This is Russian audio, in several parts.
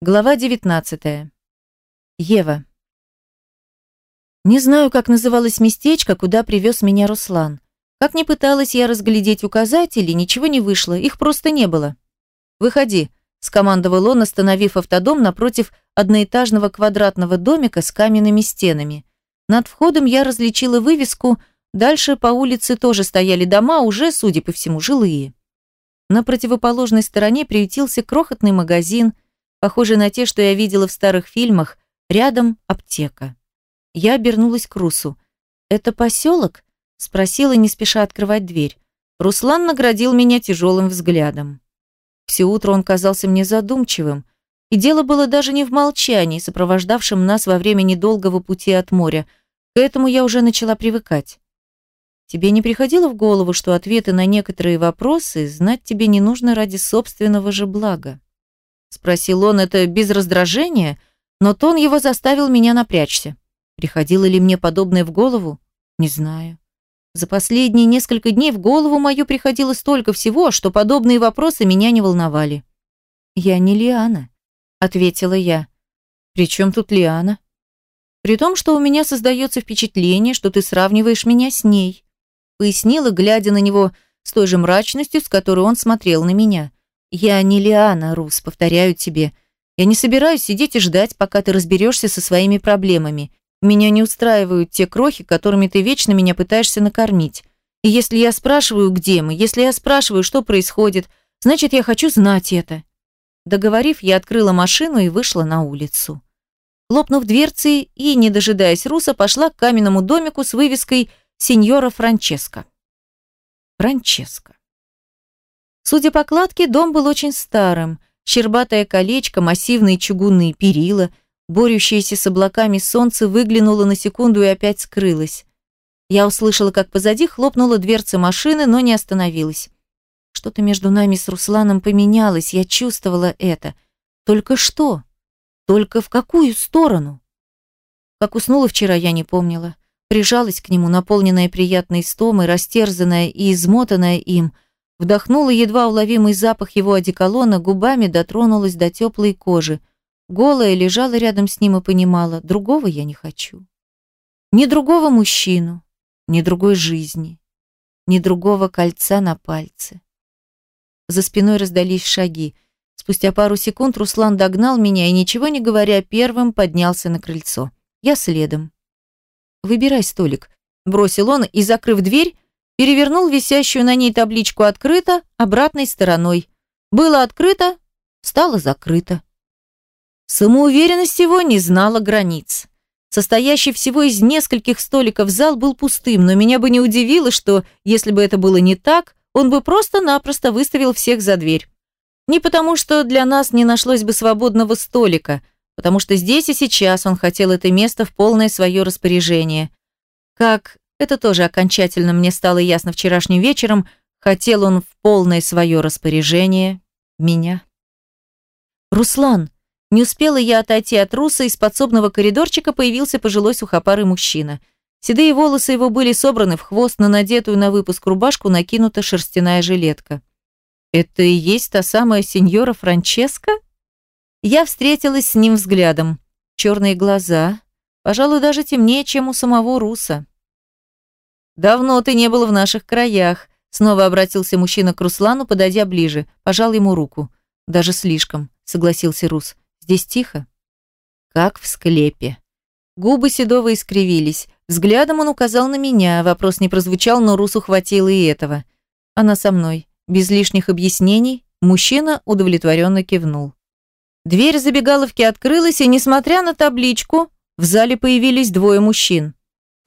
Глава 19. Ева. Не знаю, как называлось местечко, куда привез меня Руслан. Как ни пыталась я разглядеть указатели, ничего не вышло, их просто не было. «Выходи», – скомандовал он, остановив автодом напротив одноэтажного квадратного домика с каменными стенами. Над входом я различила вывеску, дальше по улице тоже стояли дома, уже, судя по всему, жилые. На противоположной стороне приютился крохотный магазин – похожий на те, что я видела в старых фильмах, рядом аптека. Я обернулась к Русу. «Это поселок?» – спросила, не спеша открывать дверь. Руслан наградил меня тяжелым взглядом. Все утро он казался мне задумчивым, и дело было даже не в молчании, сопровождавшем нас во время недолгого пути от моря. К этому я уже начала привыкать. Тебе не приходило в голову, что ответы на некоторые вопросы знать тебе не нужно ради собственного же блага? Спросил он это без раздражения, но тон его заставил меня напрячься. Приходило ли мне подобное в голову? Не знаю. За последние несколько дней в голову мою приходило столько всего, что подобные вопросы меня не волновали. «Я не Лиана», — ответила я. «При чем тут Лиана?» «При том, что у меня создается впечатление, что ты сравниваешь меня с ней», — пояснила, глядя на него с той же мрачностью, с которой он смотрел на меня. «Я не Лиана, Рус, повторяю тебе. Я не собираюсь сидеть и ждать, пока ты разберешься со своими проблемами. Меня не устраивают те крохи, которыми ты вечно меня пытаешься накормить. И если я спрашиваю, где мы, если я спрашиваю, что происходит, значит, я хочу знать это». Договорив, я открыла машину и вышла на улицу. Хлопнув дверцы и, не дожидаясь Руса, пошла к каменному домику с вывеской «Сеньора Франческо». Франческо. Судя по кладке, дом был очень старым. Щербатое колечко, массивные чугунные перила, борющееся с облаками солнце выглянуло на секунду и опять скрылось. Я услышала, как позади хлопнула дверца машины, но не остановилась. Что-то между нами с Русланом поменялось, я чувствовала это. Только что? Только в какую сторону? Как уснула вчера, я не помнила. Прижалась к нему, наполненная приятной стомой, растерзанная и измотанная им – Вдохнула едва уловимый запах его одеколона, губами дотронулась до теплой кожи. Голая лежала рядом с ним и понимала, другого я не хочу. Ни другого мужчину, ни другой жизни, ни другого кольца на пальце. За спиной раздались шаги. Спустя пару секунд Руслан догнал меня и, ничего не говоря, первым поднялся на крыльцо. Я следом. «Выбирай столик», – бросил он и, закрыв дверь, перевернул висящую на ней табличку «Открыто» обратной стороной. Было открыто, стало закрыто. Самоуверенность его не знала границ. Состоящий всего из нескольких столиков зал был пустым, но меня бы не удивило, что, если бы это было не так, он бы просто-напросто выставил всех за дверь. Не потому, что для нас не нашлось бы свободного столика, потому что здесь и сейчас он хотел это место в полное свое распоряжение. Как это тоже окончательно мне стало ясно вчерашним вечером. Хотел он в полное свое распоряжение меня. «Руслан!» Не успела я отойти от Руса, из подсобного коридорчика появился пожилой сухопарый мужчина. Седые волосы его были собраны в хвост, на надетую на выпуск рубашку накинута шерстяная жилетка. «Это и есть та самая сеньора Франческа?» Я встретилась с ним взглядом. Черные глаза, пожалуй, даже темнее, чем у самого Руса. «Давно ты не был в наших краях», – снова обратился мужчина к Руслану, подойдя ближе, пожал ему руку. «Даже слишком», – согласился Рус. «Здесь тихо?» «Как в склепе». Губы Седова искривились. Взглядом он указал на меня, вопрос не прозвучал, но Русу хватило и этого. «Она со мной». Без лишних объяснений мужчина удовлетворенно кивнул. Дверь забегаловки открылась, и, несмотря на табличку, в зале появились двое мужчин.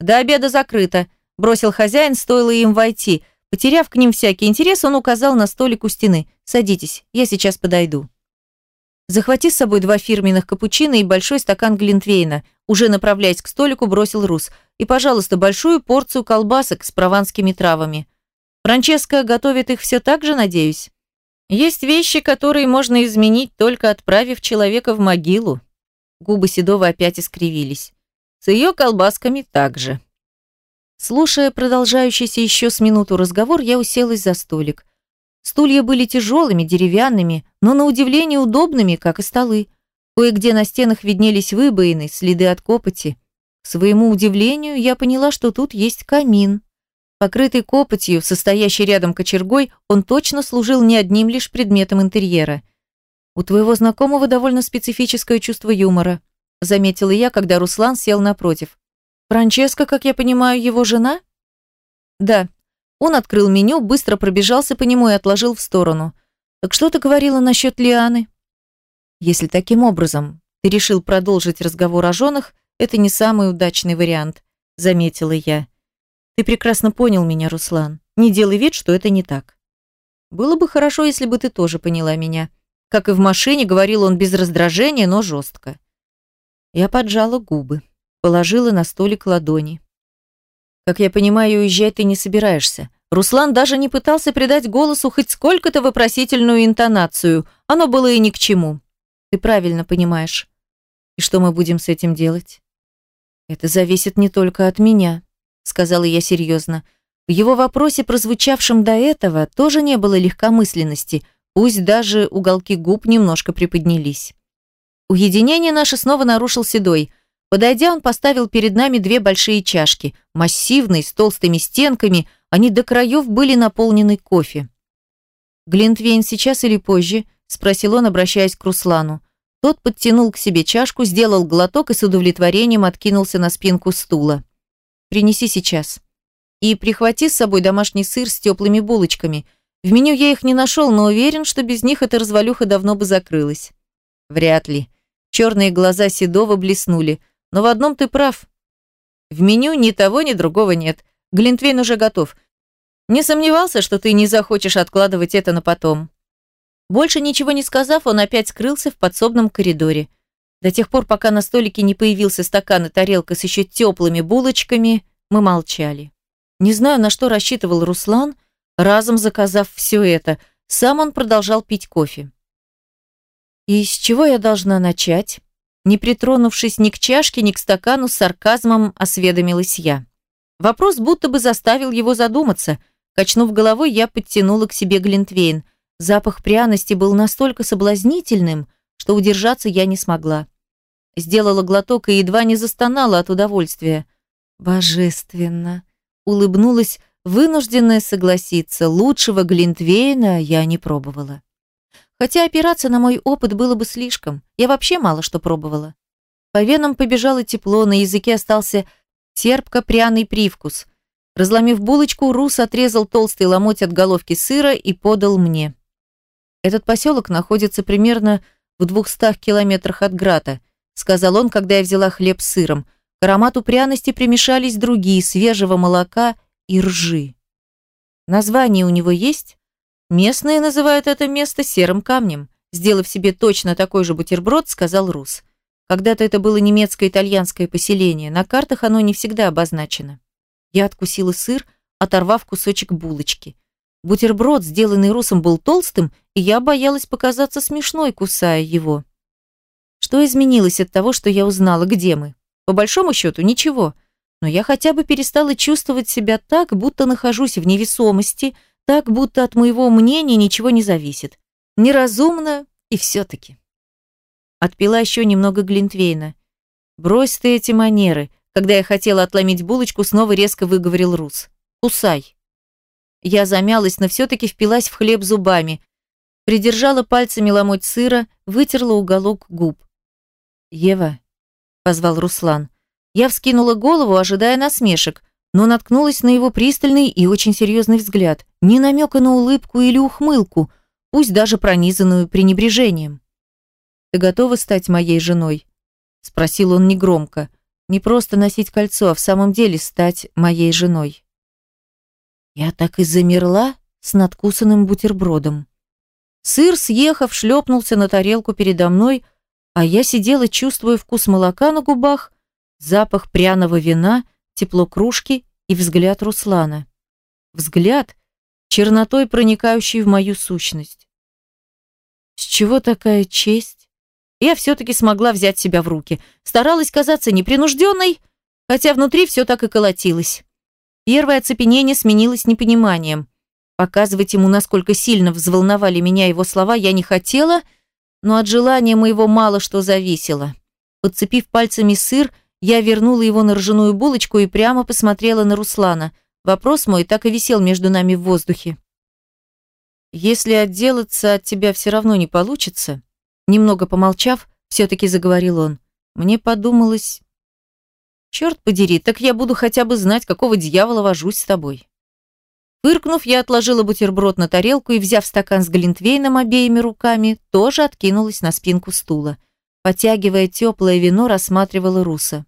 «До обеда закрыто», бросил хозяин, стоило им войти. Потеряв к ним всякий интерес, он указал на столик у стены. «Садитесь, я сейчас подойду». Захвати с собой два фирменных капучино и большой стакан глинтвейна. Уже направляясь к столику, бросил Рус. И, пожалуйста, большую порцию колбасок с прованскими травами. Франческа готовит их все так же, надеюсь? Есть вещи, которые можно изменить, только отправив человека в могилу. Губы Седова опять искривились. С ее колбасками также. Слушая продолжающийся еще с минуту разговор, я уселась за столик. Стулья были тяжелыми, деревянными, но на удивление удобными, как и столы. Кое-где на стенах виднелись выбоины, следы от копоти. К своему удивлению, я поняла, что тут есть камин. Покрытый копотью, состоящий рядом кочергой, он точно служил не одним лишь предметом интерьера. «У твоего знакомого довольно специфическое чувство юмора», заметила я, когда Руслан сел напротив. «Франческа, как я понимаю, его жена?» «Да». Он открыл меню, быстро пробежался по нему и отложил в сторону. «Так что ты говорила насчет Лианы?» «Если таким образом ты решил продолжить разговор о женах, это не самый удачный вариант», заметила я. Ты прекрасно понял меня, Руслан. Не делай вид, что это не так. Было бы хорошо, если бы ты тоже поняла меня. Как и в машине, говорил он без раздражения, но жестко. Я поджала губы, положила на столик ладони. Как я понимаю, уезжать ты не собираешься. Руслан даже не пытался придать голосу хоть сколько-то вопросительную интонацию. Оно было и ни к чему. Ты правильно понимаешь. И что мы будем с этим делать? Это зависит не только от меня сказала я серьезно. В его вопросе, прозвучавшем до этого, тоже не было легкомысленности, пусть даже уголки губ немножко приподнялись. Уединение наше снова нарушил Седой. Подойдя, он поставил перед нами две большие чашки, массивные, с толстыми стенками, они до краев были наполнены кофе. «Глинтвейн сейчас или позже?» – спросил он, обращаясь к Руслану. Тот подтянул к себе чашку, сделал глоток и с удовлетворением откинулся на спинку стула. Принеси сейчас. И прихвати с собой домашний сыр с теплыми булочками. В меню я их не нашел, но уверен, что без них эта развалюха давно бы закрылась. Вряд ли. Черные глаза Седова блеснули. Но в одном ты прав. В меню ни того, ни другого нет. Глинтвейн уже готов. Не сомневался, что ты не захочешь откладывать это на потом. Больше ничего не сказав, он опять скрылся в подсобном коридоре. До тех пор, пока на столике не появился стакан и тарелка с еще теплыми булочками, мы молчали. Не знаю, на что рассчитывал Руслан, разом заказав все это. Сам он продолжал пить кофе. «И с чего я должна начать?» Не притронувшись ни к чашке, ни к стакану, с сарказмом осведомилась я. Вопрос будто бы заставил его задуматься. Качнув головой, я подтянула к себе Глинтвейн. Запах пряности был настолько соблазнительным, что удержаться я не смогла. Сделала глоток и едва не застонала от удовольствия. Божественно. Улыбнулась, вынужденная согласиться. Лучшего Глинтвейна я не пробовала. Хотя опираться на мой опыт было бы слишком. Я вообще мало что пробовала. По венам побежало тепло, на языке остался терпко-пряный привкус. Разломив булочку, Рус отрезал толстый ломоть от головки сыра и подал мне. Этот поселок находится примерно в двухстах километрах от Грата – сказал он, когда я взяла хлеб с сыром. К аромату пряности примешались другие, свежего молока и ржи. Название у него есть? Местные называют это место серым камнем. Сделав себе точно такой же бутерброд, сказал Рус. Когда-то это было немецко-итальянское поселение, на картах оно не всегда обозначено. Я откусила сыр, оторвав кусочек булочки. Бутерброд, сделанный Русом, был толстым, и я боялась показаться смешной, кусая его. Что изменилось от того, что я узнала, где мы? По большому счету, ничего. Но я хотя бы перестала чувствовать себя так, будто нахожусь в невесомости, так, будто от моего мнения ничего не зависит. Неразумно и все-таки. Отпила еще немного Глинтвейна. «Брось ты эти манеры», когда я хотела отломить булочку, снова резко выговорил Рус. «Кусай». Я замялась, но все-таки впилась в хлеб зубами. Придержала пальцами ломоть сыра, вытерла уголок губ. «Ева», — позвал Руслан. Я вскинула голову, ожидая насмешек, но наткнулась на его пристальный и очень серьезный взгляд, ни намека на улыбку или ухмылку, пусть даже пронизанную пренебрежением. «Ты готова стать моей женой?» — спросил он негромко. «Не просто носить кольцо, а в самом деле стать моей женой». Я так и замерла с надкусанным бутербродом. Сыр, съехав, шлепнулся на тарелку передо мной, а я сидела, чувствуя вкус молока на губах, запах пряного вина, тепло кружки и взгляд Руслана. Взгляд, чернотой проникающий в мою сущность. С чего такая честь? Я все-таки смогла взять себя в руки. Старалась казаться непринужденной, хотя внутри все так и колотилось. Первое оцепенение сменилось непониманием. Показывать ему, насколько сильно взволновали меня его слова, я не хотела, но от желания моего мало что зависело. Подцепив пальцами сыр, я вернула его на ржаную булочку и прямо посмотрела на Руслана. Вопрос мой так и висел между нами в воздухе. «Если отделаться от тебя все равно не получится», немного помолчав, все-таки заговорил он. Мне подумалось... Черт подери, так я буду хотя бы знать, какого дьявола вожусь с тобой. Фыркнув, я отложила бутерброд на тарелку и, взяв стакан с глинтвейном обеими руками, тоже откинулась на спинку стула. Потягивая теплое вино, рассматривала Руса.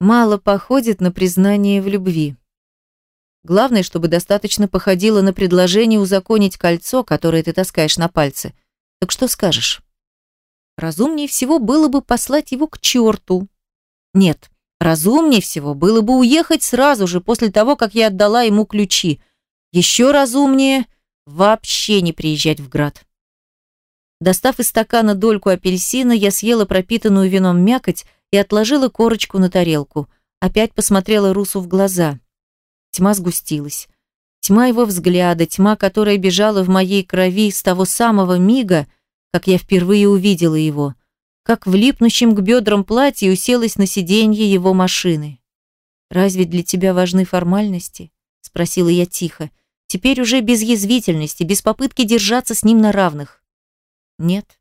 Мало походит на признание в любви. Главное, чтобы достаточно походило на предложение узаконить кольцо, которое ты таскаешь на пальце. Так что скажешь? Разумнее всего было бы послать его к черту. Нет, разумнее всего было бы уехать сразу же после того, как я отдала ему ключи. Еще разумнее вообще не приезжать в град. Достав из стакана дольку апельсина, я съела пропитанную вином мякоть и отложила корочку на тарелку. Опять посмотрела Русу в глаза. Тьма сгустилась. Тьма его взгляда, тьма, которая бежала в моей крови с того самого мига, как я впервые увидела его, как в к бедрам платье уселась на сиденье его машины. «Разве для тебя важны формальности?» – спросила я тихо. Теперь уже без язвительности, без попытки держаться с ним на равных. Нет.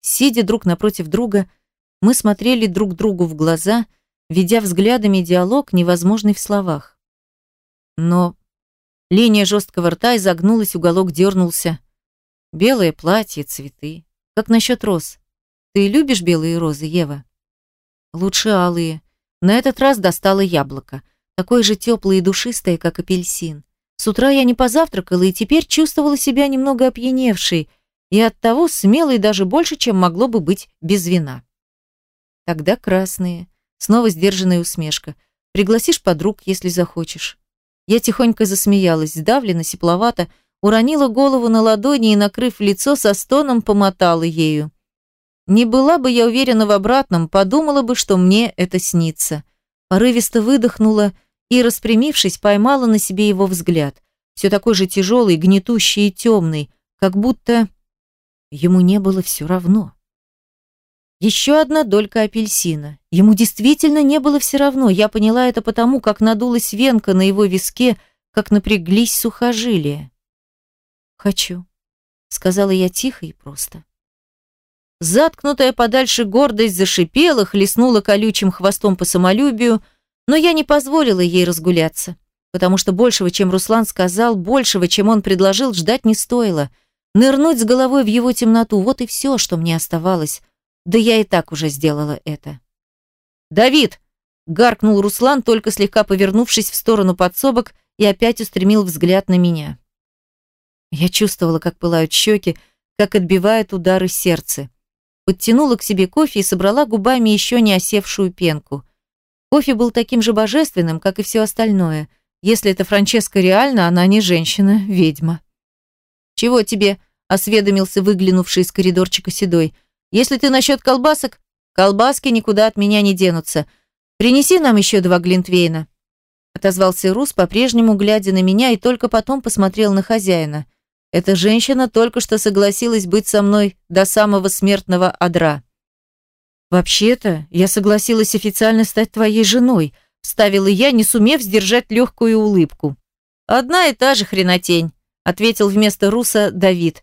Сидя друг напротив друга, мы смотрели друг другу в глаза, ведя взглядами диалог, невозможный в словах. Но линия жесткого рта изогнулась, уголок дернулся. Белое платье, цветы. Как насчет роз? Ты любишь белые розы, Ева? Лучше алые. На этот раз достала яблоко. Такое же теплое и душистое, как апельсин. С утра я не позавтракала и теперь чувствовала себя немного опьяневшей и оттого смелой даже больше, чем могло бы быть без вина. Тогда красные. Снова сдержанная усмешка. Пригласишь подруг, если захочешь. Я тихонько засмеялась, сдавленно, сепловато, уронила голову на ладони и, накрыв лицо, со стоном помотала ею. Не была бы я уверена в обратном, подумала бы, что мне это снится. Порывисто выдохнула и, распрямившись, поймала на себе его взгляд. Все такой же тяжелый, гнетущий и темный, как будто ему не было все равно. Еще одна долька апельсина. Ему действительно не было все равно. Я поняла это потому, как надулась венка на его виске, как напряглись сухожилия. «Хочу», — сказала я тихо и просто. Заткнутая подальше гордость зашипела, хлестнула колючим хвостом по самолюбию, но я не позволила ей разгуляться, потому что большего, чем Руслан сказал, большего, чем он предложил, ждать не стоило. Нырнуть с головой в его темноту – вот и все, что мне оставалось. Да я и так уже сделала это. «Давид!» – гаркнул Руслан, только слегка повернувшись в сторону подсобок и опять устремил взгляд на меня. Я чувствовала, как пылают щеки, как отбивает удары сердце. Подтянула к себе кофе и собрала губами еще не осевшую пенку. Кофе был таким же божественным, как и все остальное. Если это Франческа реально, она не женщина, ведьма. «Чего тебе?» – осведомился выглянувший из коридорчика Седой. «Если ты насчет колбасок, колбаски никуда от меня не денутся. Принеси нам еще два глинтвейна». Отозвался Рус, по-прежнему глядя на меня, и только потом посмотрел на хозяина. Эта женщина только что согласилась быть со мной до самого смертного адра. «Вообще-то, я согласилась официально стать твоей женой», вставила я, не сумев сдержать легкую улыбку. «Одна и та же хренотень», ответил вместо Руса Давид.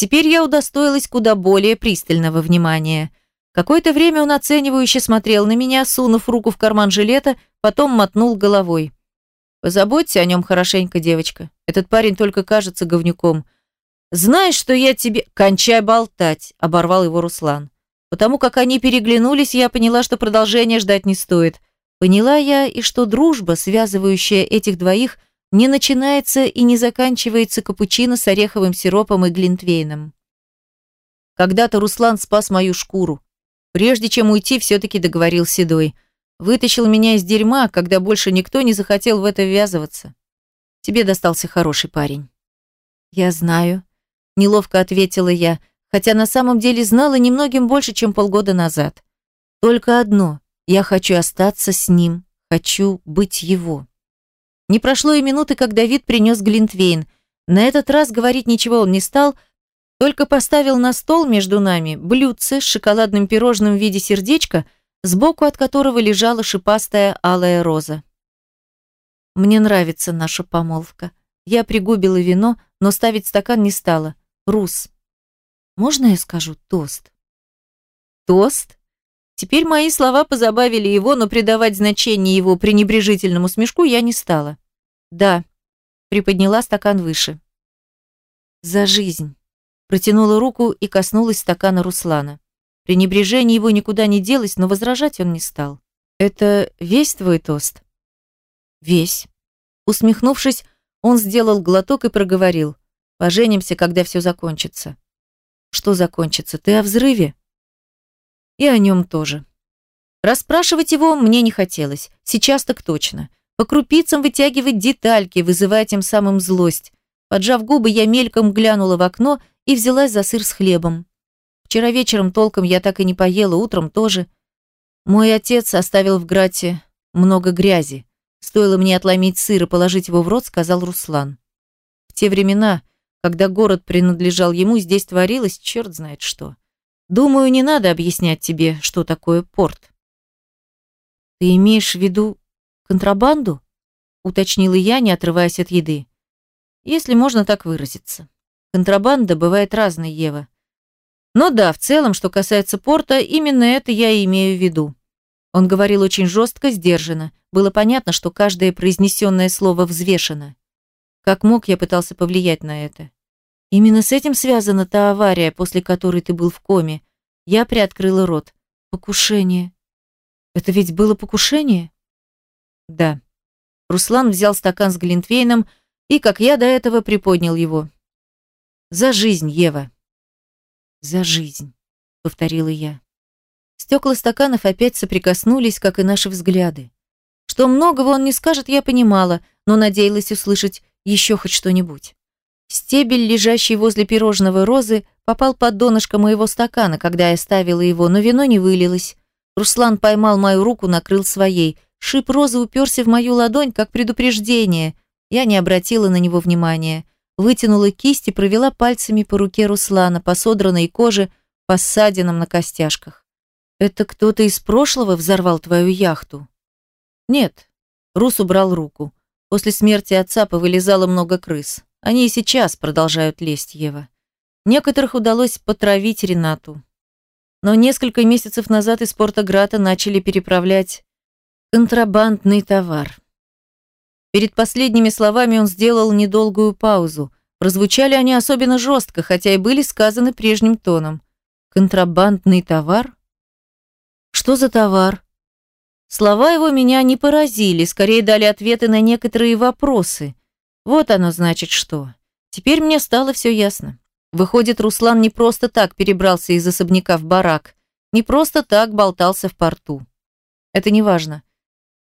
Теперь я удостоилась куда более пристального внимания. Какое-то время он оценивающе смотрел на меня, сунув руку в карман жилета, потом мотнул головой. Позаботься о нем хорошенько, девочка. Этот парень только кажется говнюком. Знаешь, что я тебе... Кончай болтать, оборвал его Руслан. Потому как они переглянулись, я поняла, что продолжения ждать не стоит. Поняла я и что дружба, связывающая этих двоих, не начинается и не заканчивается капучино с ореховым сиропом и глинтвейном. Когда-то Руслан спас мою шкуру. Прежде чем уйти, все-таки договорил Седой – Вытащил меня из дерьма, когда больше никто не захотел в это ввязываться. Тебе достался хороший парень. Я знаю, неловко ответила я, хотя на самом деле знала немногим больше, чем полгода назад. Только одно, я хочу остаться с ним, хочу быть его. Не прошло и минуты, как Давид принес Глинтвейн. На этот раз говорить ничего он не стал, Только поставил на стол между нами блюдце с шоколадным пирожным в виде сердечка, сбоку от которого лежала шипастая алая роза. Мне нравится наша помолвка. Я пригубила вино, но ставить стакан не стала. Рус. Можно я скажу тост? Тост? Теперь мои слова позабавили его, но придавать значение его пренебрежительному смешку я не стала. Да. Приподняла стакан выше. За жизнь. Протянула руку и коснулась стакана Руслана. Пренебрежение его никуда не делось, но возражать он не стал. «Это весь твой тост?» «Весь». Усмехнувшись, он сделал глоток и проговорил. «Поженимся, когда все закончится». «Что закончится? Ты о взрыве?» «И о нем тоже». Расспрашивать его мне не хотелось. Сейчас так точно. По крупицам вытягивать детальки, вызывая тем самым злость. Поджав губы, я мельком глянула в окно и взялась за сыр с хлебом. Вчера вечером толком я так и не поела, утром тоже. Мой отец оставил в Грате много грязи. Стоило мне отломить сыр и положить его в рот, сказал Руслан. В те времена, когда город принадлежал ему, здесь творилось черт знает что. Думаю, не надо объяснять тебе, что такое порт. Ты имеешь в виду контрабанду? Уточнила я, не отрываясь от еды. Если можно так выразиться. Контрабанда бывает разной, Ева. Но да, в целом, что касается порта, именно это я и имею в виду. Он говорил очень жестко, сдержанно. Было понятно, что каждое произнесенное слово взвешено. Как мог, я пытался повлиять на это. Именно с этим связана та авария, после которой ты был в коме. Я приоткрыла рот. Покушение. Это ведь было покушение? Да. Руслан взял стакан с глинтвейном и, как я до этого, приподнял его. За жизнь, Ева. За жизнь, повторила я. Стекла стаканов опять соприкоснулись, как и наши взгляды. Что многого он не скажет, я понимала, но надеялась услышать еще хоть что-нибудь. Стебель, лежащий возле пирожного розы, попал под донышко моего стакана, когда я ставила его, но вино не вылилось. Руслан поймал мою руку, накрыл своей. Шип розы уперся в мою ладонь, как предупреждение. Я не обратила на него внимания вытянула кисть и провела пальцами по руке Руслана, по содранной коже, по ссадинам на костяшках. «Это кто-то из прошлого взорвал твою яхту?» «Нет». Рус убрал руку. После смерти отца повылезало много крыс. Они и сейчас продолжают лезть, Ева. Некоторых удалось потравить Ренату. Но несколько месяцев назад из порта Грата начали переправлять контрабандный товар. Перед последними словами он сделал недолгую паузу. Прозвучали они особенно жестко, хотя и были сказаны прежним тоном. «Контрабандный товар?» «Что за товар?» Слова его меня не поразили, скорее дали ответы на некоторые вопросы. Вот оно значит что. Теперь мне стало все ясно. Выходит, Руслан не просто так перебрался из особняка в барак, не просто так болтался в порту. Это не важно.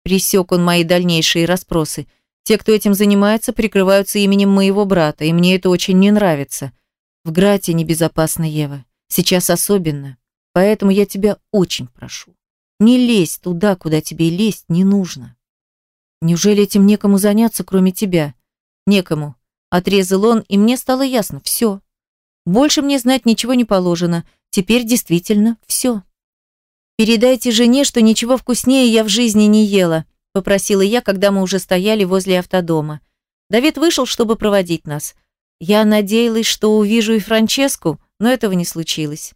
Пресек он мои дальнейшие расспросы. Те, кто этим занимается, прикрываются именем моего брата, и мне это очень не нравится. В Грате небезопасно, Ева. Сейчас особенно. Поэтому я тебя очень прошу. Не лезь туда, куда тебе лезть не нужно. Неужели этим некому заняться, кроме тебя? Некому. Отрезал он, и мне стало ясно. Все. Больше мне знать ничего не положено. Теперь действительно все. «Передайте жене, что ничего вкуснее я в жизни не ела», попросила я, когда мы уже стояли возле автодома. Давид вышел, чтобы проводить нас. Я надеялась, что увижу и Франческу, но этого не случилось.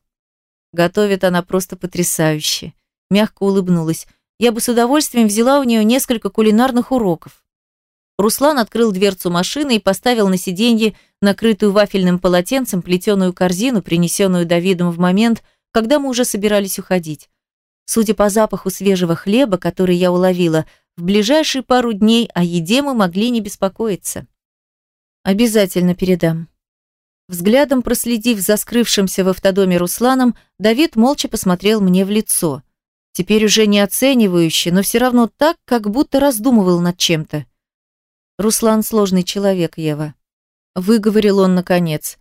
Готовит она просто потрясающе. Мягко улыбнулась. Я бы с удовольствием взяла у нее несколько кулинарных уроков. Руслан открыл дверцу машины и поставил на сиденье накрытую вафельным полотенцем плетеную корзину, принесенную Давидом в момент, когда мы уже собирались уходить. Судя по запаху свежего хлеба, который я уловила, в ближайшие пару дней о еде мы могли не беспокоиться. Обязательно передам. Взглядом проследив за скрывшимся в автодоме Русланом, Давид молча посмотрел мне в лицо. Теперь уже не оценивающе, но все равно так, как будто раздумывал над чем-то. «Руслан сложный человек, Ева», — выговорил он наконец.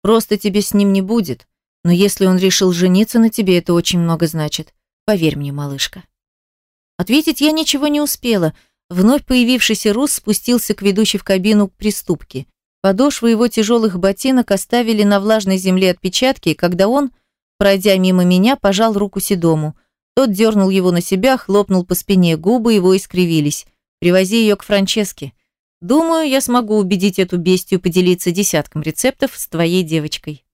«Просто тебе с ним не будет, но если он решил жениться на тебе, это очень много значит. Поверь мне, малышка. Ответить я ничего не успела. Вновь появившийся Рус спустился к ведущей в кабину приступки. Подошвы его тяжелых ботинок оставили на влажной земле отпечатки, когда он, пройдя мимо меня, пожал руку Седому. Тот дернул его на себя, хлопнул по спине, губы его искривились. «Привози ее к Франческе. Думаю, я смогу убедить эту бестию поделиться десятком рецептов с твоей девочкой».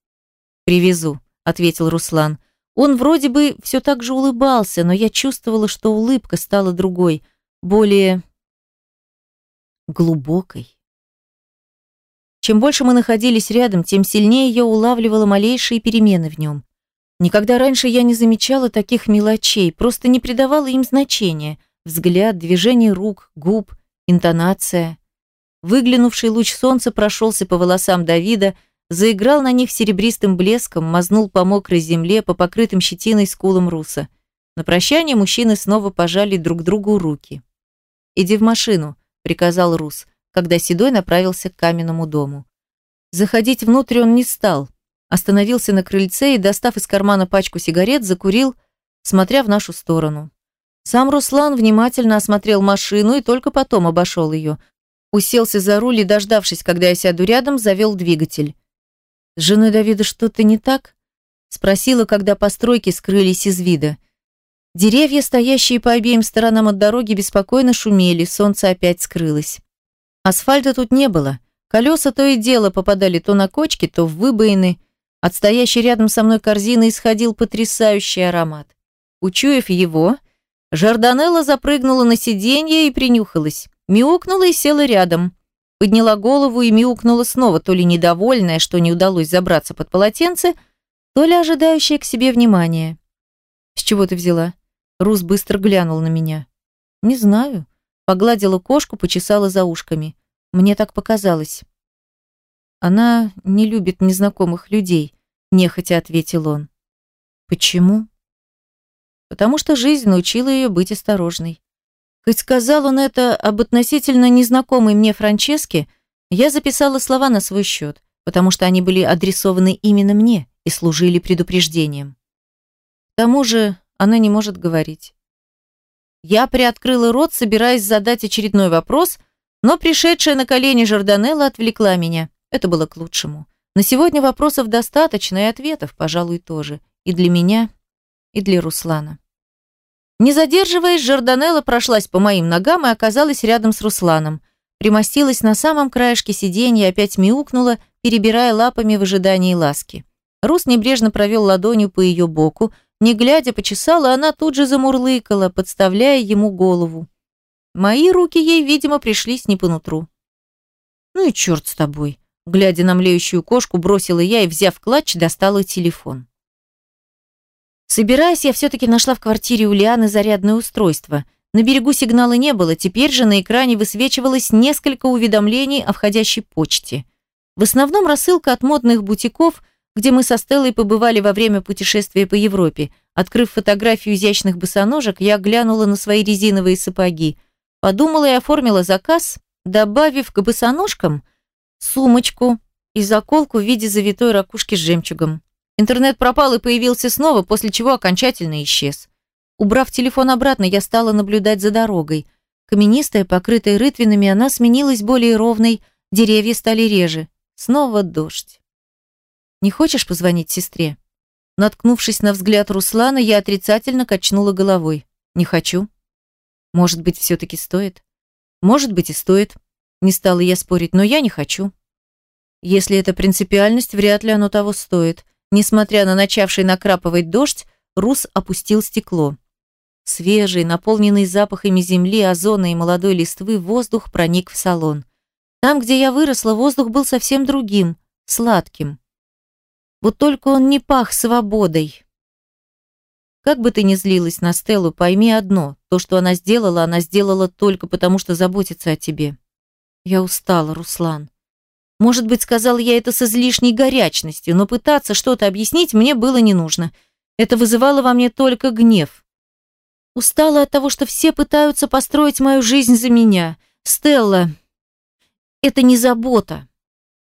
«Привезу», — ответил Руслан. Он вроде бы все так же улыбался, но я чувствовала, что улыбка стала другой, более глубокой. Чем больше мы находились рядом, тем сильнее я улавливала малейшие перемены в нем. Никогда раньше я не замечала таких мелочей, просто не придавала им значения. Взгляд, движение рук, губ, интонация. Выглянувший луч солнца прошелся по волосам Давида, заиграл на них серебристым блеском, мазнул по мокрой земле, по покрытым щетиной скулам руса. На прощание мужчины снова пожали друг другу руки. «Иди в машину», — приказал Рус, когда Седой направился к каменному дому. Заходить внутрь он не стал. Остановился на крыльце и, достав из кармана пачку сигарет, закурил, смотря в нашу сторону. Сам Руслан внимательно осмотрел машину и только потом обошел ее. Уселся за руль и, дождавшись, когда я сяду рядом, завел двигатель. «С женой Давида что-то не так?» Спросила, когда постройки скрылись из вида. Деревья, стоящие по обеим сторонам от дороги, беспокойно шумели, солнце опять скрылось. Асфальта тут не было. Колеса то и дело попадали то на кочки, то в выбоины. От стоящей рядом со мной корзины исходил потрясающий аромат. Учуяв его, Жарданелла запрыгнула на сиденье и принюхалась. Мяукнула и села рядом. Подняла голову и мяукнула снова, то ли недовольная, что не удалось забраться под полотенце, то ли ожидающая к себе внимания. «С чего ты взяла?» Рус быстро глянул на меня. «Не знаю». Погладила кошку, почесала за ушками. Мне так показалось. «Она не любит незнакомых людей», – нехотя ответил он. «Почему?» «Потому что жизнь научила ее быть осторожной. Хоть сказал он это об относительно незнакомой мне Франческе, я записала слова на свой счет, потому что они были адресованы именно мне и служили предупреждением. К тому же она не может говорить. Я приоткрыла рот, собираясь задать очередной вопрос, но пришедшая на колени Жорданелла отвлекла меня. Это было к лучшему. На сегодня вопросов достаточно и ответов, пожалуй, тоже. И для меня, и для Руслана. Не задерживаясь, Жорданелла прошлась по моим ногам и оказалась рядом с Русланом. Примостилась на самом краешке сиденья опять мяукнула, перебирая лапами в ожидании ласки. Рус небрежно провел ладонью по ее боку, не глядя почесала, она тут же замурлыкала, подставляя ему голову. Мои руки ей, видимо, пришлись не по нутру. «Ну и черт с тобой!» Глядя на млеющую кошку, бросила я и, взяв клатч, достала телефон. Собираясь, я все-таки нашла в квартире у Лианы зарядное устройство. На берегу сигнала не было, теперь же на экране высвечивалось несколько уведомлений о входящей почте. В основном рассылка от модных бутиков, где мы со Стеллой побывали во время путешествия по Европе. Открыв фотографию изящных босоножек, я глянула на свои резиновые сапоги. Подумала и оформила заказ, добавив к босоножкам сумочку и заколку в виде завитой ракушки с жемчугом. Интернет пропал и появился снова, после чего окончательно исчез. Убрав телефон обратно, я стала наблюдать за дорогой. Каменистая, покрытая рытвинами, она сменилась более ровной, деревья стали реже. Снова дождь. «Не хочешь позвонить сестре?» Наткнувшись на взгляд Руслана, я отрицательно качнула головой. «Не хочу». «Может быть, все-таки стоит?» «Может быть и стоит». Не стала я спорить, но я не хочу. Если это принципиальность, вряд ли оно того стоит. Несмотря на начавший накрапывать дождь, Рус опустил стекло. Свежий, наполненный запахами земли, озона и молодой листвы, воздух проник в салон. Там, где я выросла, воздух был совсем другим, сладким. Вот только он не пах свободой. Как бы ты ни злилась на Стеллу, пойми одно. То, что она сделала, она сделала только потому, что заботится о тебе. Я устала, Руслан. Может быть, сказал я это с излишней горячностью, но пытаться что-то объяснить мне было не нужно. Это вызывало во мне только гнев. Устала от того, что все пытаются построить мою жизнь за меня. Стелла, это не забота.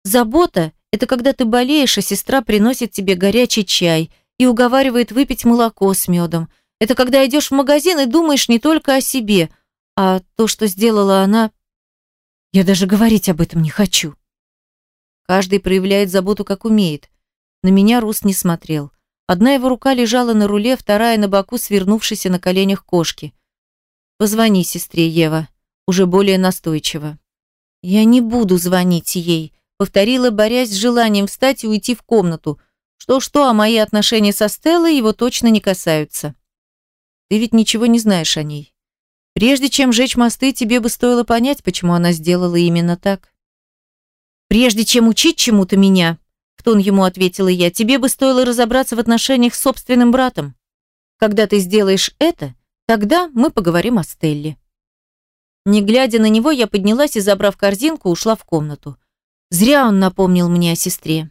Забота – это когда ты болеешь, а сестра приносит тебе горячий чай и уговаривает выпить молоко с медом. Это когда идешь в магазин и думаешь не только о себе, а то, что сделала она... Я даже говорить об этом не хочу. Каждый проявляет заботу, как умеет. На меня Рус не смотрел. Одна его рука лежала на руле, вторая на боку, свернувшейся на коленях кошки. «Позвони сестре, Ева», уже более настойчиво. «Я не буду звонить ей», — повторила, борясь с желанием встать и уйти в комнату. Что-что, а мои отношения со Стеллой его точно не касаются. Ты ведь ничего не знаешь о ней. Прежде чем жечь мосты, тебе бы стоило понять, почему она сделала именно так. Прежде чем учить чему-то меня, в тон ему ответила я, тебе бы стоило разобраться в отношениях с собственным братом. Когда ты сделаешь это, тогда мы поговорим о Стелле. Не глядя на него, я поднялась и, забрав корзинку, ушла в комнату. Зря он напомнил мне о сестре.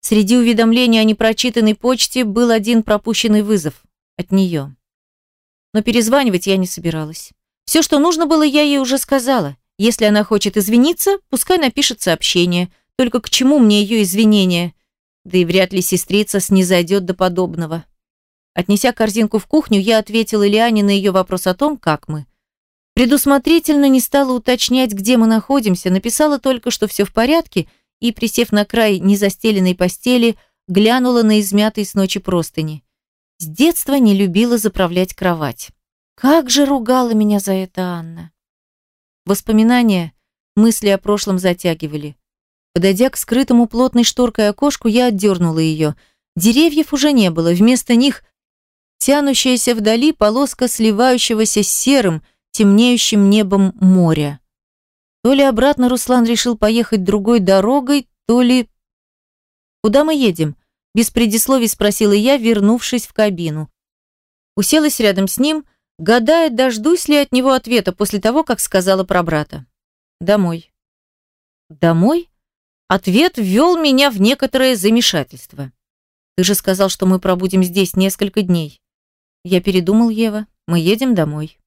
Среди уведомлений о непрочитанной почте был один пропущенный вызов от нее. Но перезванивать я не собиралась. Все, что нужно было, я ей уже сказала. Если она хочет извиниться, пускай напишет сообщение. Только к чему мне ее извинения? Да и вряд ли сестрица снизойдет до подобного. Отнеся корзинку в кухню, я ответила Лиане на ее вопрос о том, как мы. Предусмотрительно не стала уточнять, где мы находимся, написала только, что все в порядке, и, присев на край незастеленной постели, глянула на измятые с ночи простыни. С детства не любила заправлять кровать. Как же ругала меня за это Анна. Воспоминания, мысли о прошлом затягивали. Подойдя к скрытому плотной шторкой окошку, я отдернула ее. Деревьев уже не было, вместо них тянущаяся вдали полоска сливающегося с серым, темнеющим небом моря. То ли обратно Руслан решил поехать другой дорогой, то ли... «Куда мы едем?» Без предисловий спросила я, вернувшись в кабину. Уселась рядом с ним, гадая, дождусь ли от него ответа после того, как сказала про брата. «Домой». «Домой?» Ответ ввел меня в некоторое замешательство. «Ты же сказал, что мы пробудем здесь несколько дней». Я передумал, Ева. Мы едем домой.